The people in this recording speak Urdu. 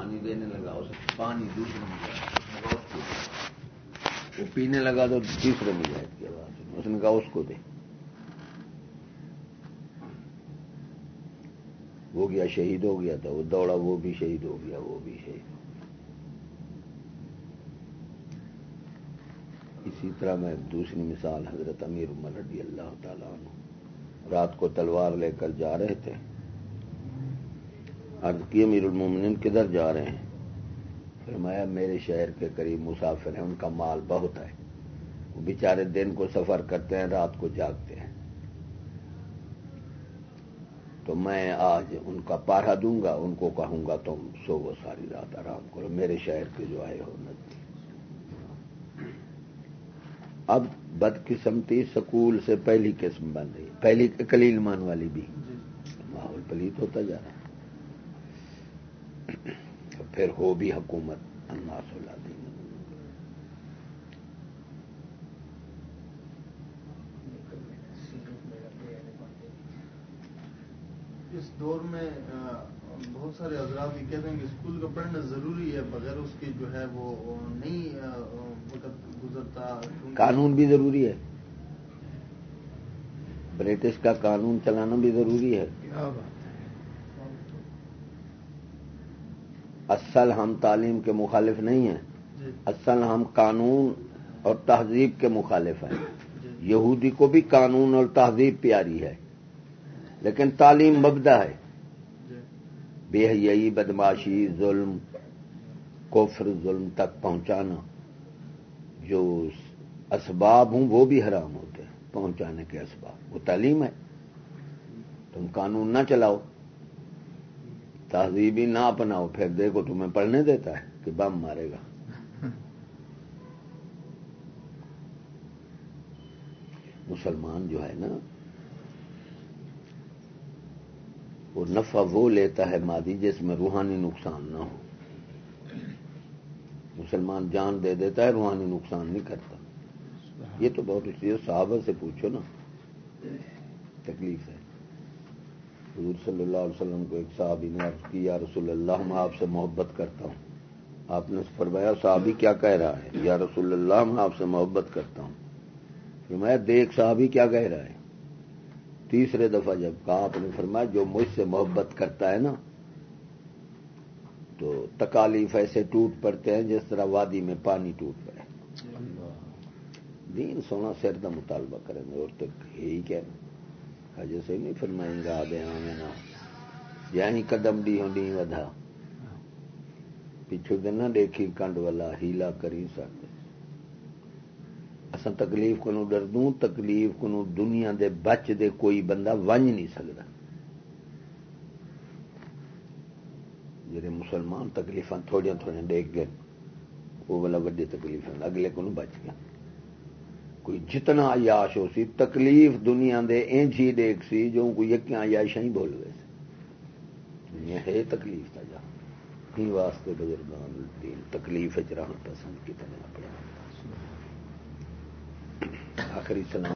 پانی دینے لگا، اسے پانی دوسرے میں وہ پینے لگا تو تیسرے مجاہد کی آواز اس نے کہا اس کو دے۔ وہ گیا، شہید ہو گیا تھا۔ وہ دوڑا، وہ بھی شہید ہو گیا، وہ بھی شہید ہو گیا۔ اسی طرح میں دوسری مثال حضرت امیر عمر رضی اللہ تعالیٰ عنہ۔ رات کو تلوار لے کر جا رہے تھے۔ عرض کی امیر المومنین کدھر جا رہے ہیں؟ فرمایا، میرے شہر کے قریب مسافر ہیں، ان کا مال بہت ہے۔ وہ بیچارے دن کو سفر کرتے ہیں، رات کو جاگتے ہیں۔ تو میں آج ان کا پارا دوں گا، ان کو کہوں گا، تم سو وہ ساری رات آرام کرو۔ میرے شہر کے جو آئے ہو ندی اب بد قسمتی سکول سے پہلی قسم بن رہی پہلی کلیل مان والی بھی۔ ماحول پلیت ہوتا جا رہا ہے۔ پھر ہو بھی حکومت اناس دین اس دور میں بہت سارے حضرات یہ کہتے ہیں کہ اسکول کا پڑھنا ضروری ہے بغیر اس کی جو ہے وہ نہیں وقت گزرتا۔ قانون بھی ضروری ہے۔ برٹش کا قانون چلانا بھی ضروری ہے۔ اصل ہم تعلیم کے مخالف نہیں ہیں۔ جی۔ اصل ہم قانون اور تہذیب کے مخالف ہیں۔ جی۔ یہودی کو بھی قانون اور تہذیب پیاری ہے لیکن تعلیم مبدا ہے۔ جی۔ بے حیائی بدماشی ظلم کفر ظلم تک پہنچانا۔ جو اسباب ہوں وہ بھی حرام ہوتے ہیں۔ پہنچانے کے اسباب۔ وہ تعلیم ہے۔ تم قانون نہ چلاؤ۔ تہذیبی نہ اپناؤ، پھر دیکھو تمہیں پڑھنے دیتا ہے کہ بم مارے گا۔ مسلمان جو ہے نا، وہ نفع وہ لیتا ہے مادی جس میں روحانی نقصان نہ ہو۔ مسلمان جان دے دیتا ہے، روحانی نقصان نہیں کرتا۔ یہ تو بہت اچھی صحابہ سے پوچھو نا۔ تکلیف ہے۔ حضور صلی اللہ علیہ وسلم کو ایک صحابی نے عرض کی یا رسول اللہ میں آپ سے محبت کرتا ہوں۔ آپ نے فرمایا صحابی کیا کہہ رہا ہے؟ یا رسول اللہ میں آپ سے محبت کرتا ہوں۔ فرمایا دیکھ صحابی کیا کہہ رہا ہے۔ تیسرے دفعہ جب کہا آپ نے فرمایا جو مجھ سے محبت کرتا ہے نا تو تکالیف ایسے ٹوٹ پڑتے ہیں جس طرح وادی میں پانی ٹوٹ پڑے۔ دین سونا سر کا مطالبہ کریں گے اور تک یہی کہنا جیسے نہیں فرمائیں گا دے آمیں نا یعنی قدم ڈی ہوں ڈی ودھا۔ پچھو دن نہ دیکھی کنڈ والا ہیلا کری سکتے اصل تکلیف کو ڈر دوں تکلیف کو دنیا دے بچ دے کوئی بندہ ونج نہیں سکتا جڑے مسلمان تکلیف تھوڑیاں تھوڑیاں دیکھ گئے وہ والا وڈی تکلیف اگلے کو بچ گیا۔ کوئی جتنا عیاش ہو سی، تکلیف دنیا دے اینج ہی دیکھ سی، جو کوئی یکیاں عیاشاں ہی بول رہے سی۔ دنیا ہے تکلیف تا جا۔ ہی واسطے بزرگان دین تکلیف چ رہن پسند کتنے اپنے آخری سلام۔